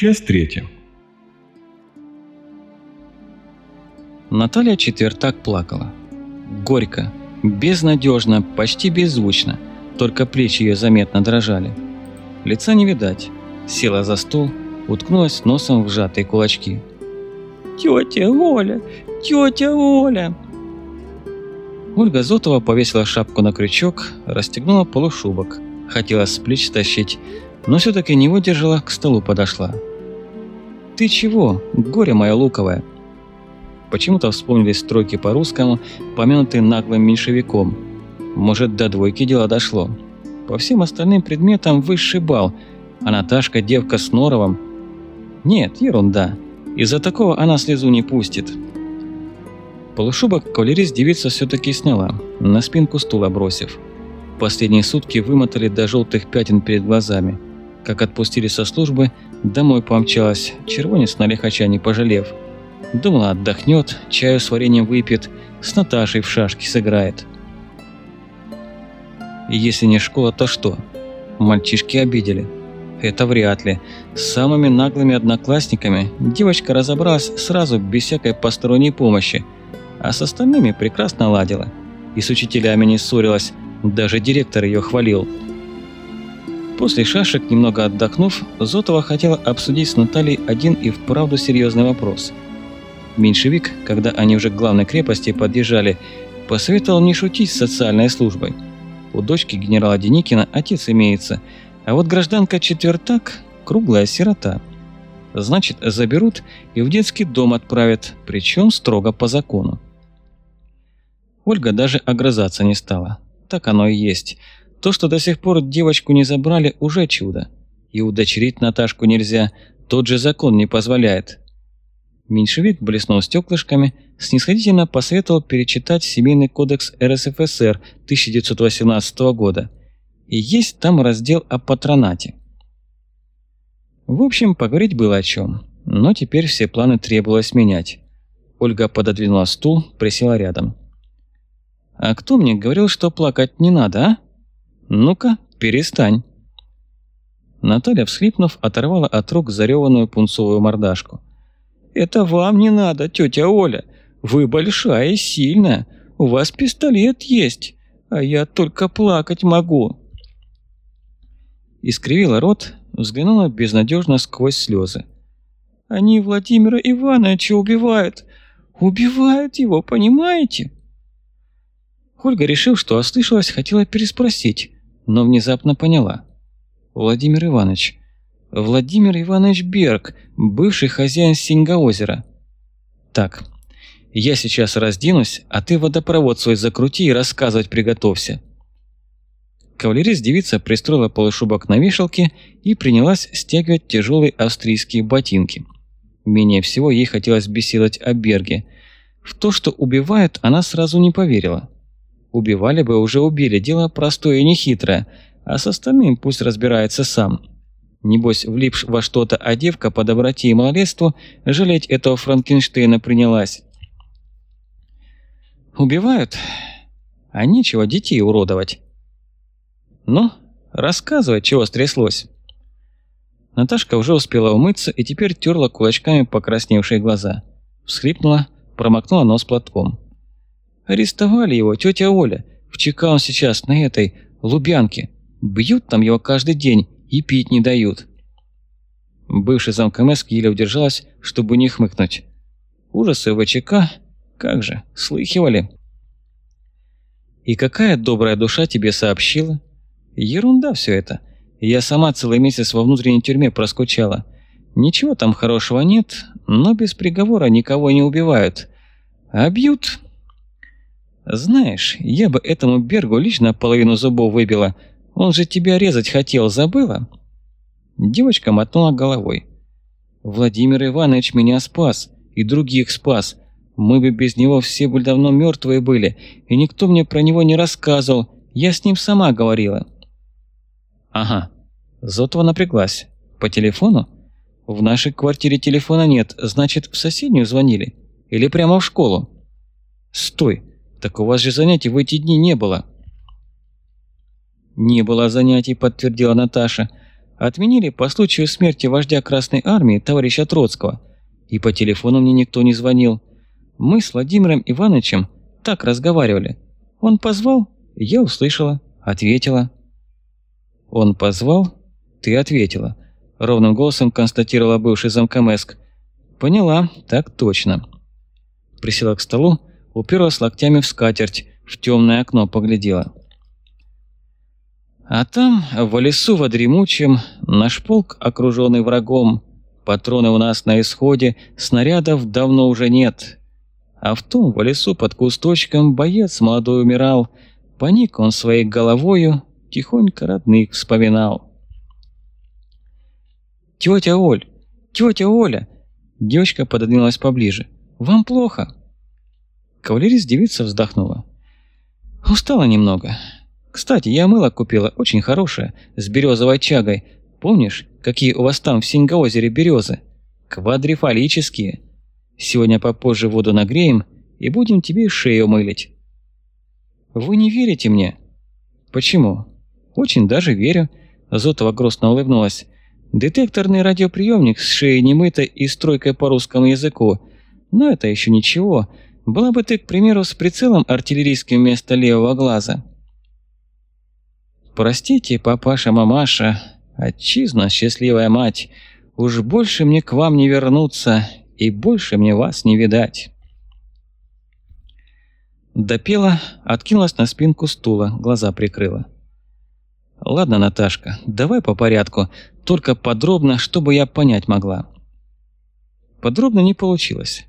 Часть третья. Наталья четвертак плакала. Горько, безнадежно, почти беззвучно, только плечи ее заметно дрожали. Лица не видать. Села за стол, уткнулась носом в сжатые кулачки. «Тетя Оля! Тетя Оля!» Ольга Зотова повесила шапку на крючок, расстегнула полушубок. Хотела с плеч стащить, но все-таки не выдержала, к столу подошла. «Ты чего, горе мое луковое?» Почему-то вспомнились строки по-русскому, помянутые наглым меньшевиком. Может, до двойки дело дошло. По всем остальным предметам высший бал, а Наташка девка с норовом. Нет, ерунда. Из-за такого она слезу не пустит. Полушубок кавалерист девица все-таки сняла, на спинку стула бросив. Последние сутки вымотали до желтых пятен перед глазами. Как отпустили со службы, домой помчалась, червонец на лихача не пожалев. Думала, отдохнет, чаю с вареньем выпьет, с Наташей в шашки сыграет. Если не школа, то что? Мальчишки обидели. Это вряд ли. С самыми наглыми одноклассниками девочка разобралась сразу, без всякой посторонней помощи, а с остальными прекрасно ладила. И с учителями не ссорилась, даже директор ее хвалил. После шашек, немного отдохнув, Зотова хотела обсудить с Натальей один и вправду серьезный вопрос. Меньшевик, когда они уже к главной крепости подъезжали, посоветовал не шутить с социальной службой. У дочки генерала Деникина отец имеется, а вот гражданка Четвертак – круглая сирота. Значит, заберут и в детский дом отправят, причем строго по закону. Ольга даже огрызаться не стала. Так оно и есть. То, что до сих пор девочку не забрали, уже чудо. И удочерить Наташку нельзя, тот же закон не позволяет. Меньшевик блеснул стеклышками, снисходительно посоветовал перечитать Семейный кодекс РСФСР 1918 года. И есть там раздел о патронате. В общем, поговорить было о чем, но теперь все планы требовалось менять. Ольга пододвинула стул, присела рядом. «А кто мне говорил, что плакать не надо, а? Ну-ка, перестань». Наталья, всхлипнув, оторвала от рук зареванную пунцовую мордашку. «Это вам не надо, тетя Оля. Вы большая и сильная. У вас пистолет есть, а я только плакать могу». Искривила рот, взглянула безнадежно сквозь слезы. «Они Владимира Ивановича убивают. Убивают его, понимаете?» Ольга, решив, что ослышалась, хотела переспросить, но внезапно поняла. «Владимир Иванович, Владимир Иванович Берг, бывший хозяин Сингаозера. Так, я сейчас разденусь, а ты водопровод свой закрути и рассказывать приготовься. Кавалерист-девица пристроила полушубок на вешалке и принялась стягивать тяжелые австрийские ботинки. Менее всего ей хотелось беседовать о Берге. В то, что убивают, она сразу не поверила. Убивали бы, уже убили, дело простое и нехитрое, а с остальным пусть разбирается сам. Небось, влипшь во что-то, а девка по доброте и малолетству жалеть этого Франкенштейна принялась. Убивают? А нечего детей уродовать. Ну, рассказывай, чего стряслось. Наташка уже успела умыться и теперь терла кулачками покрасневшие глаза. Всхлипнула, промокнула нос платком. Арестовали его, тетя Оля. В ЧК он сейчас на этой, Лубянке. Бьют там его каждый день и пить не дают. Бывший замк МС еле удержалась, чтобы не хмыкнуть. Ужасы ВЧК? Как же, слыхивали? И какая добрая душа тебе сообщила? Ерунда все это. Я сама целый месяц во внутренней тюрьме проскучала. Ничего там хорошего нет, но без приговора никого не убивают. А бьют... Знаешь, я бы этому Бергу лично половину зубов выбила, он же тебя резать хотел, забыла?» Девочка мотнула головой. «Владимир Иванович меня спас, и других спас. Мы бы без него все бы давно мертвые были, и никто мне про него не рассказывал. Я с ним сама говорила». «Ага». Зотова напряглась. «По телефону?» «В нашей квартире телефона нет, значит, в соседнюю звонили? Или прямо в школу?» «Стой! Так у вас же занятий в эти дни не было!» «Не было занятий», – подтвердила Наташа. Отменили по случаю смерти вождя Красной Армии товарища Троцкого. И по телефону мне никто не звонил. Мы с Владимиром Ивановичем так разговаривали. Он позвал, я услышала, ответила. Он позвал, ты ответила. Ровным голосом констатировала бывший замкомеск. Поняла, так точно. Присела к столу, уперлась локтями в скатерть, в темное окно поглядела. А там, в лесу во дремучем, наш полк, окруженный врагом, патроны у нас на исходе, снарядов давно уже нет. А в том, в лесу под кусточком, боец молодой умирал, поник он своей головою, тихонько родных вспоминал. «Тетя Оль! Тетя Оля!» Девочка пододвинулась поближе. «Вам плохо?» Кавалерист девица вздохнула. «Устала немного. Кстати, я мыло купила, очень хорошее, с березовой чагой. Помнишь, какие у вас там в Сингаозере березы? Квадрифалические. Сегодня попозже воду нагреем и будем тебе шею мылить». «Вы не верите мне?» «Почему?» «Очень даже верю», – Зотова грустно улыбнулась. Детекторный радиоприемник с шеей немытой и стройкой по русскому языку. Но это еще ничего. Была бы ты, к примеру, с прицелом артиллерийским вместо левого глаза. Простите, папаша-мамаша, отчизна, счастливая мать, уж больше мне к вам не вернуться, и больше мне вас не видать. Допела, откинулась на спинку стула, глаза прикрыла. «Ладно, Наташка, давай по порядку, только подробно, чтобы я понять могла». Подробно не получилось.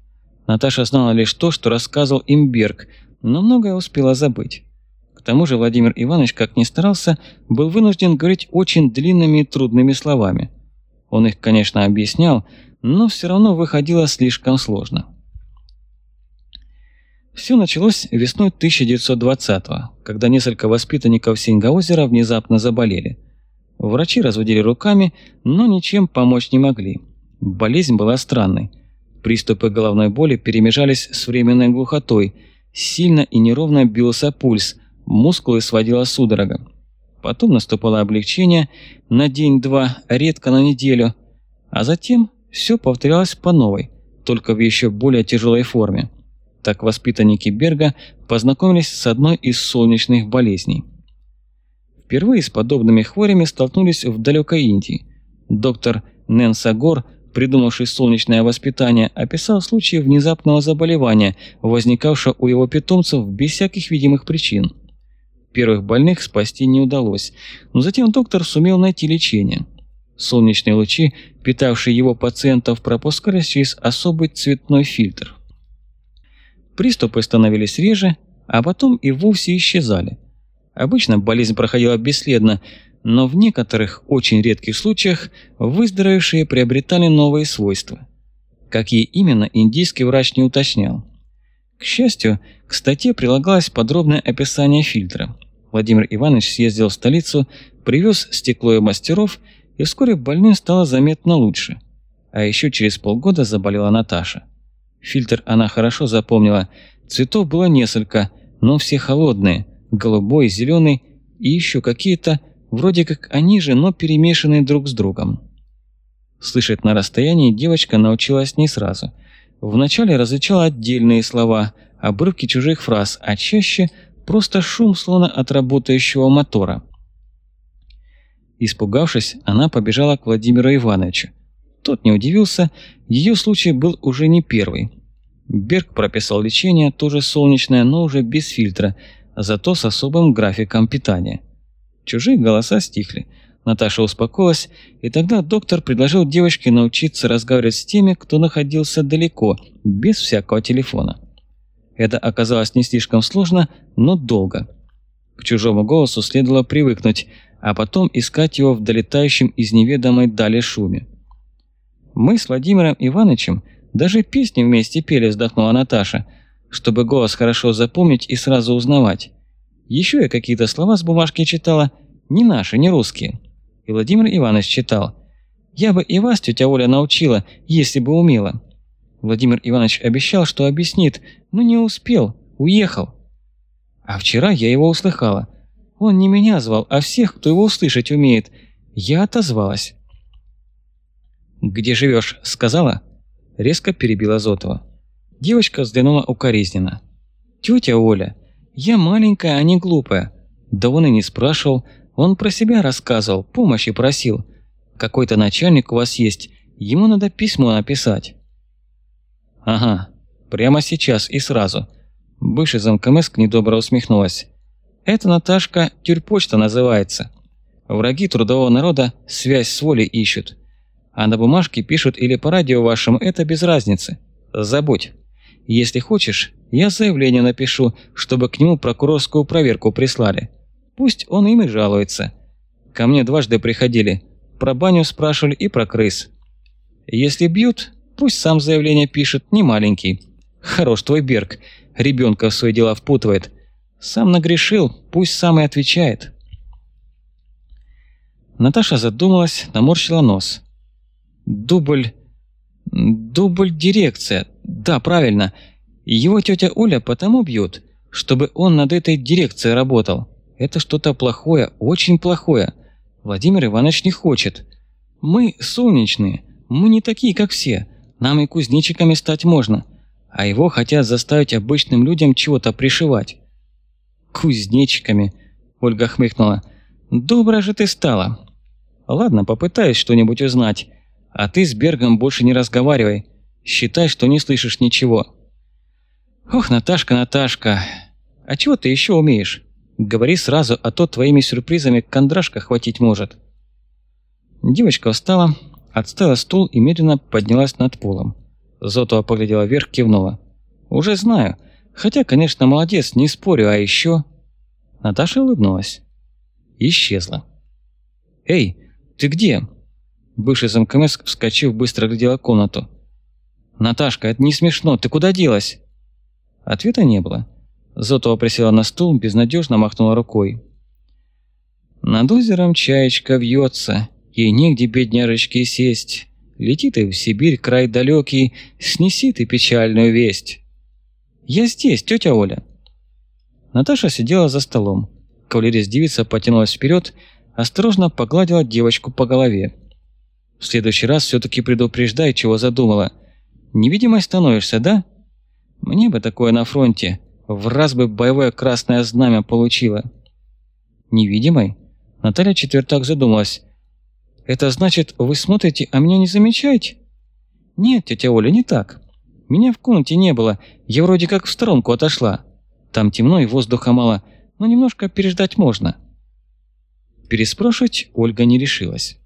Наташа знала лишь то, что рассказывал им Берг, но многое успела забыть. К тому же Владимир Иванович, как ни старался, был вынужден говорить очень длинными и трудными словами. Он их, конечно, объяснял, но все равно выходило слишком сложно. Все началось весной 1920-го, когда несколько воспитанников Сингаозера внезапно заболели. Врачи разводили руками, но ничем помочь не могли. Болезнь была странной. Приступы головной боли перемежались с временной глухотой, сильно и неровно бился пульс, мускулы сводила судорога. Потом наступало облегчение на день-два, редко на неделю, а затем все повторялось по новой, только в еще более тяжелой форме. Так воспитанники Берга познакомились с одной из солнечных болезней. Впервые с подобными хворями столкнулись в далекой Индии. Доктор Ненсагор, придумавший солнечное воспитание, описал случаи внезапного заболевания, возникавшего у его питомцев без всяких видимых причин. Первых больных спасти не удалось, но затем доктор сумел найти лечение. Солнечные лучи, питавшие его пациентов, пропускались через особый цветной фильтр. Приступы становились реже, а потом и вовсе исчезали. Обычно болезнь проходила бесследно, но в некоторых очень редких случаях выздоровевшие приобретали новые свойства. Какие именно, индийский врач не уточнял. К счастью, к статье прилагалось подробное описание фильтра. Владимир Иванович съездил в столицу, привез стекло и мастеров, и вскоре больным стало заметно лучше. А еще через полгода заболела Наташа. Фильтр она хорошо запомнила. Цветов было несколько, но все холодные. Голубой, зеленый и еще какие-то, вроде как они же, но перемешанные друг с другом. Слышать на расстоянии девочка научилась не сразу. Вначале различала отдельные слова, обрывки чужих фраз, а чаще просто шум, словно от работающего мотора. Испугавшись, она побежала к Владимиру Ивановичу. Тот не удивился, ее случай был уже не первый. Берг прописал лечение, тоже солнечное, но уже без фильтра, зато с особым графиком питания. Чужие голоса стихли. Наташа успокоилась, и тогда доктор предложил девочке научиться разговаривать с теми, кто находился далеко, без всякого телефона. Это оказалось не слишком сложно, но долго. К чужому голосу следовало привыкнуть, а потом искать его в долетающем из неведомой дали шуме. Мы с Владимиром Ивановичем даже песни вместе пели, вздохнула Наташа, чтобы голос хорошо запомнить и сразу узнавать. Еще я какие-то слова с бумажки читала, не наши, не русские. И Владимир Иванович читал. Я бы и вас, тетя Оля, научила, если бы умела. Владимир Иванович обещал, что объяснит, но не успел, уехал. А вчера я его услыхала. Он не меня звал, а всех, кто его услышать умеет. Я отозвалась. «Где живешь?» – сказала. Резко перебила Зотова. Девочка взглянула укоризненно. «Тетя Оля, я маленькая, а не глупая. Да он и не спрашивал, он про себя рассказывал, помощи просил. Какой-то начальник у вас есть, ему надо письмо написать». «Ага, прямо сейчас и сразу». Бывший замкомеск недобро усмехнулась. «Это, Наташка, тюрьпочта называется. Враги трудового народа связь с волей ищут. А на бумажке пишут или по радио вашему, это без разницы. Забудь. Если хочешь, я заявление напишу, чтобы к нему прокурорскую проверку прислали. Пусть он ими жалуется. Ко мне дважды приходили. Про баню спрашивали и про крыс. Если бьют, пусть сам заявление пишет, не маленький. Хорош твой Берг, ребенка в свои дела впутывает. Сам нагрешил, пусть сам и отвечает. Наташа задумалась, наморщила нос. Дубль... Дубль дирекция. Да, правильно. Его тетя Оля потому бьет, чтобы он над этой дирекцией работал. Это что-то плохое, очень плохое. Владимир Иванович не хочет. Мы солнечные, мы не такие, как все. Нам и кузнечиками стать можно. А его хотят заставить обычным людям чего-то пришивать. Кузнечиками, Ольга хмыкнула. Добрая же ты стала. Ладно, попытаюсь что-нибудь узнать. А ты с Бергом больше не разговаривай. Считай, что не слышишь ничего. Ох, Наташка, Наташка. А чего ты еще умеешь? Говори сразу, а то твоими сюрпризами кондрашка хватить может. Девочка встала, отставила стул и медленно поднялась над полом. Зотова поглядела вверх, кивнула. «Уже знаю. Хотя, конечно, молодец, не спорю, а еще...» Наташа улыбнулась. Исчезла. «Эй, «Ты где?» Бывший замкомес, вскочив, быстро глядела комнату. «Наташка, это не смешно, ты куда делась?» Ответа не было. Зотова присела на стул, безнадежно махнула рукой. Над озером чаечка вьется, ей негде бедняжечки сесть. Летит и в Сибирь край далекий, снеси ты печальную весть. «Я здесь, тетя Оля!» Наташа сидела за столом. Кавалерист девица потянулась вперед, осторожно погладила девочку по голове. В следующий раз все-таки предупреждай, чего задумала. Невидимой становишься, да? Мне бы такое на фронте. В раз бы боевое красное знамя получила. Невидимой? Наталья Четвертак задумалась. Это значит, вы смотрите, а меня не замечаете? Нет, тетя Оля, не так. Меня в комнате не было, я вроде как в сторонку отошла. Там темно и воздуха мало, но немножко переждать можно. Переспрашивать Ольга не решилась.